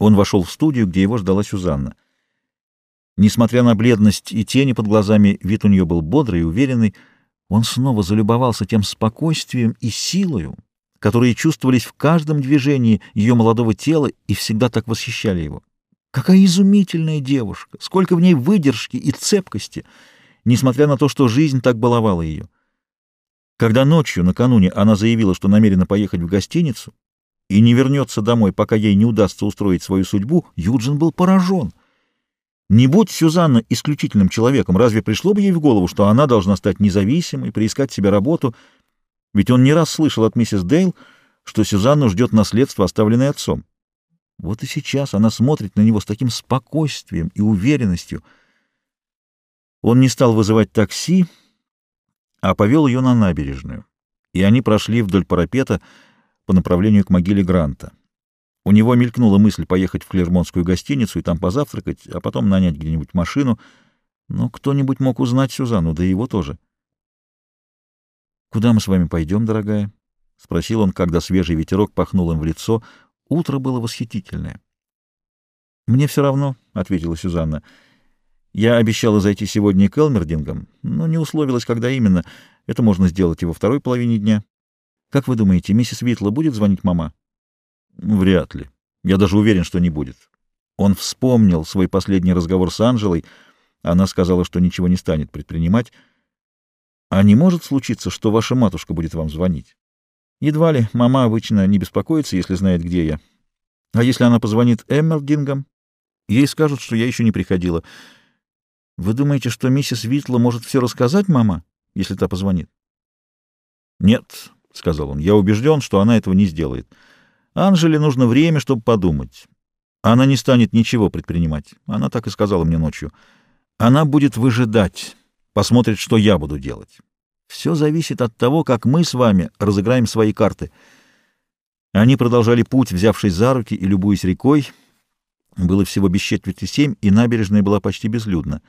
Он вошел в студию, где его ждала Сюзанна. Несмотря на бледность и тени под глазами, вид у нее был бодрый и уверенный. Он снова залюбовался тем спокойствием и силою, которые чувствовались в каждом движении ее молодого тела и всегда так восхищали его. Какая изумительная девушка! Сколько в ней выдержки и цепкости, несмотря на то, что жизнь так баловала ее. Когда ночью, накануне, она заявила, что намерена поехать в гостиницу и не вернется домой, пока ей не удастся устроить свою судьбу, Юджин был поражен. Не будь Сюзанна исключительным человеком, разве пришло бы ей в голову, что она должна стать независимой, приискать себе работу? Ведь он не раз слышал от миссис Дейл, что Сюзанну ждет наследство, оставленное отцом. Вот и сейчас она смотрит на него с таким спокойствием и уверенностью. Он не стал вызывать такси, а повел ее на набережную, и они прошли вдоль парапета по направлению к могиле Гранта. У него мелькнула мысль поехать в Клермонскую гостиницу и там позавтракать, а потом нанять где-нибудь машину, но кто-нибудь мог узнать Сюзанну, да и его тоже. «Куда мы с вами пойдем, дорогая?» — спросил он, когда свежий ветерок пахнул им в лицо — Утро было восхитительное. «Мне все равно», — ответила Сюзанна. «Я обещала зайти сегодня к Элмердингам, но не условилась, когда именно. Это можно сделать и во второй половине дня. Как вы думаете, миссис Витла будет звонить мама?» «Вряд ли. Я даже уверен, что не будет». Он вспомнил свой последний разговор с Анжелой. Она сказала, что ничего не станет предпринимать. «А не может случиться, что ваша матушка будет вам звонить?» Едва ли. Мама обычно не беспокоится, если знает, где я. А если она позвонит Эммердингам, ей скажут, что я еще не приходила. Вы думаете, что миссис Витла может все рассказать, мама, если та позвонит? Нет, — сказал он, — я убежден, что она этого не сделает. Анжеле нужно время, чтобы подумать. Она не станет ничего предпринимать. Она так и сказала мне ночью. Она будет выжидать, посмотрит, что я буду делать. Все зависит от того, как мы с вами разыграем свои карты. Они продолжали путь, взявшись за руки и любуясь рекой. Было всего без четверти семь, и набережная была почти безлюдна.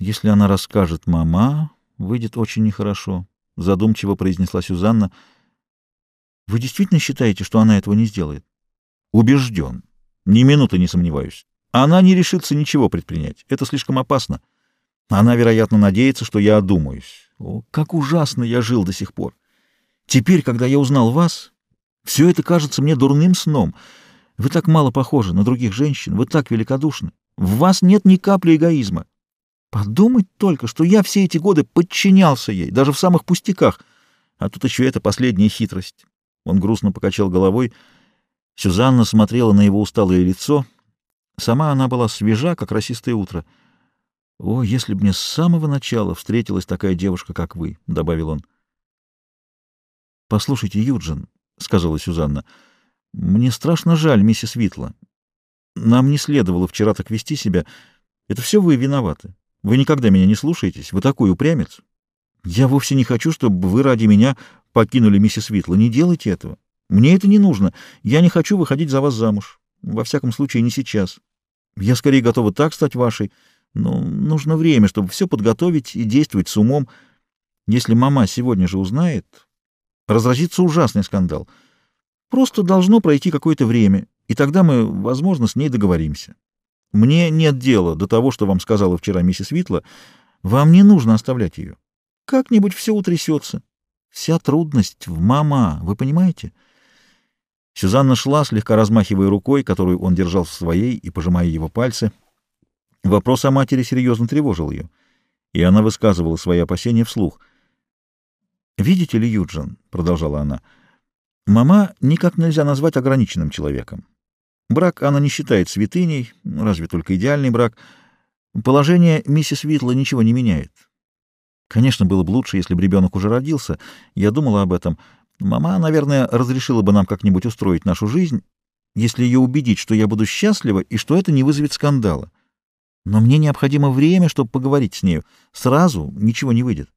«Если она расскажет мама, выйдет очень нехорошо», — задумчиво произнесла Сюзанна. «Вы действительно считаете, что она этого не сделает?» «Убежден. Ни минуты не сомневаюсь. Она не решится ничего предпринять. Это слишком опасно». Она, вероятно, надеется, что я одумаюсь. О, как ужасно я жил до сих пор. Теперь, когда я узнал вас, все это кажется мне дурным сном. Вы так мало похожи на других женщин, вы так великодушны. В вас нет ни капли эгоизма. Подумать только, что я все эти годы подчинялся ей, даже в самых пустяках. А тут еще эта последняя хитрость. Он грустно покачал головой. Сюзанна смотрела на его усталое лицо. Сама она была свежа, как росистое утро. «О, если бы мне с самого начала встретилась такая девушка, как вы», — добавил он. «Послушайте, Юджин», — сказала Сюзанна, — «мне страшно жаль миссис Витла. Нам не следовало вчера так вести себя. Это все вы виноваты. Вы никогда меня не слушаетесь. Вы такой упрямец. Я вовсе не хочу, чтобы вы ради меня покинули миссис Витла. Не делайте этого. Мне это не нужно. Я не хочу выходить за вас замуж. Во всяком случае, не сейчас. Я скорее готова так стать вашей, но нужно время, чтобы все подготовить и действовать с умом. Если мама сегодня же узнает, разразится ужасный скандал. Просто должно пройти какое-то время, и тогда мы, возможно, с ней договоримся. Мне нет дела до того, что вам сказала вчера миссис Витла. Вам не нужно оставлять ее. Как-нибудь все утрясется. Вся трудность в мама, вы понимаете? Сюзанна шла, слегка размахивая рукой, которую он держал в своей, и пожимая его пальцы — Вопрос о матери серьезно тревожил ее, и она высказывала свои опасения вслух. «Видите ли, Юджин», — продолжала она, — «мама никак нельзя назвать ограниченным человеком. Брак она не считает святыней, разве только идеальный брак. Положение миссис Витла ничего не меняет. Конечно, было бы лучше, если бы ребенок уже родился. Я думала об этом. Мама, наверное, разрешила бы нам как-нибудь устроить нашу жизнь, если ее убедить, что я буду счастлива и что это не вызовет скандала. Но мне необходимо время, чтобы поговорить с нею. Сразу ничего не выйдет.